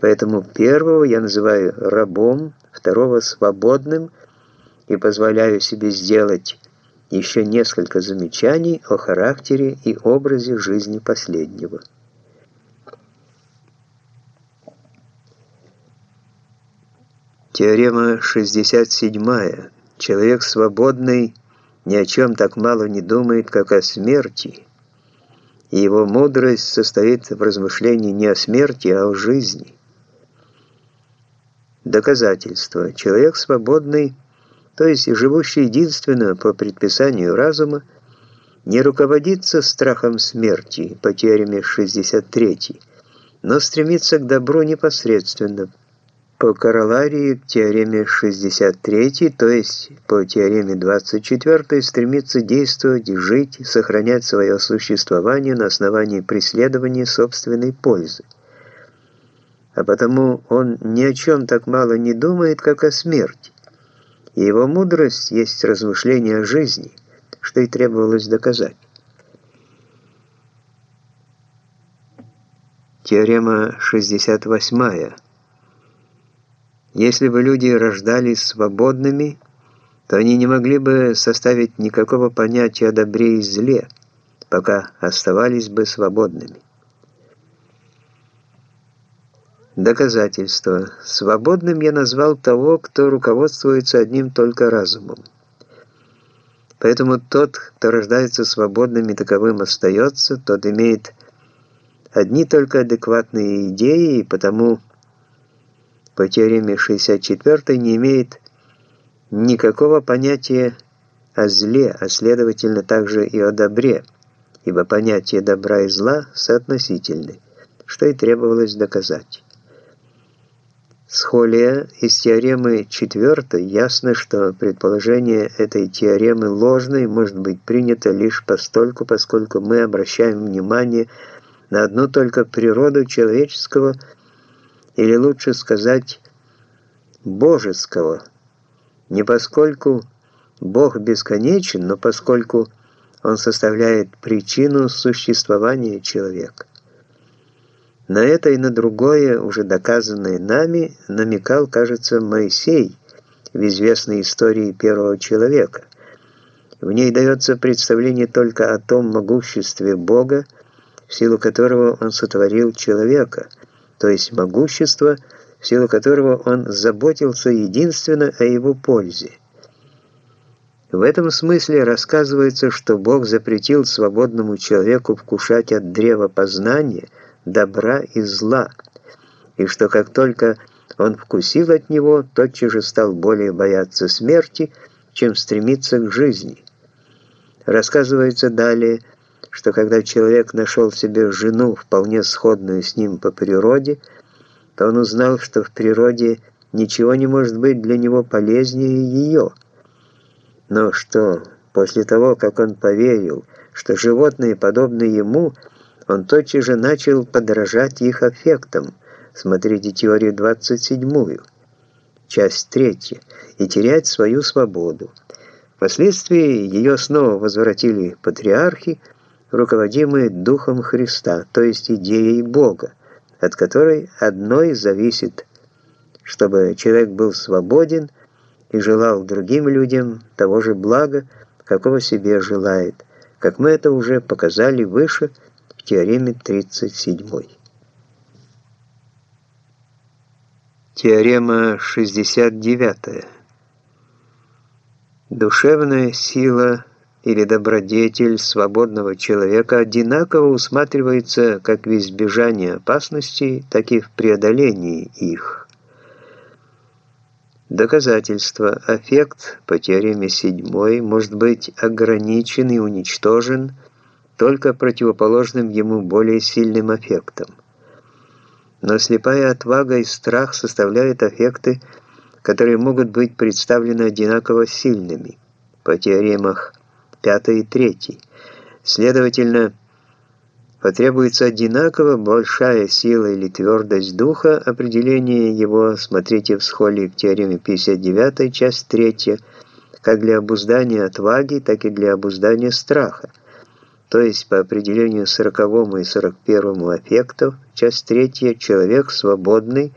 Поэтому первого я называю рабом, второго свободным и позволяю себе сделать еще несколько замечаний о характере и образе жизни последнего. Теорема 67. Человек свободный ни о чем так мало не думает, как о смерти, и его мудрость состоит в размышлении не о смерти, а о жизни. Доказательство. Человек свободный, то есть живущий единственно по предписанию разума, не руководится страхом смерти по теореме 63, но стремится к добру непосредственно, по короларии к теореме 63, то есть по теореме 24, стремится действовать, жить, сохранять свое существование на основании преследования собственной пользы. А потому он ни о чем так мало не думает, как о смерти. И его мудрость есть размышление о жизни, что и требовалось доказать. Теорема 68. Если бы люди рождались свободными, то они не могли бы составить никакого понятия о добре и зле, пока оставались бы свободными. Доказательство. Свободным я назвал того, кто руководствуется одним только разумом. Поэтому тот, кто рождается свободным и таковым остается, тот имеет одни только адекватные идеи, и потому по теореме 64 не имеет никакого понятия о зле, а следовательно также и о добре, ибо понятия добра и зла соотносительны, что и требовалось доказать. Схолия из теоремы 4 ясно, что предположение этой теоремы ложное может быть принято лишь постольку, поскольку мы обращаем внимание на одну только природу человеческого, или лучше сказать, божеского, не поскольку Бог бесконечен, но поскольку Он составляет причину существования человека. На это и на другое, уже доказанное нами, намекал, кажется, Моисей в известной истории первого человека. В ней дается представление только о том могуществе Бога, в силу которого Он сотворил человека, то есть могущество, в силу которого Он заботился единственно о его пользе. В этом смысле рассказывается, что Бог запретил свободному человеку вкушать от древа познания – добра и зла, и что как только он вкусил от него, тотчас же стал более бояться смерти, чем стремиться к жизни. Рассказывается далее, что когда человек нашел себе жену, вполне сходную с ним по природе, то он узнал, что в природе ничего не может быть для него полезнее ее. Но что после того, как он поверил, что животные, подобные ему, он тотчас же начал подражать их аффектам, смотрите теорию 27, часть 3, и терять свою свободу. Впоследствии ее снова возвратили патриархи, руководимые Духом Христа, то есть идеей Бога, от которой одной зависит, чтобы человек был свободен и желал другим людям того же блага, какого себе желает, как мы это уже показали выше, в теореме 37. Теорема 69. Душевная сила или добродетель свободного человека одинаково усматривается как в избежании опасностей, так и в преодолении их. Доказательство. Аффект по теореме 7 может быть ограничен и уничтожен – только противоположным ему более сильным аффектом. Но слепая отвага и страх составляют аффекты, которые могут быть представлены одинаково сильными по теоремах 5 и 3. Следовательно, потребуется одинаково большая сила или твердость духа, определение его смотрите в схоле к теореме 59, часть 3, как для обуздания отваги, так и для обуздания страха то есть по определению сороковому и сорок первому аффектов, часть третья, человек свободный,